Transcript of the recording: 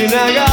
しながら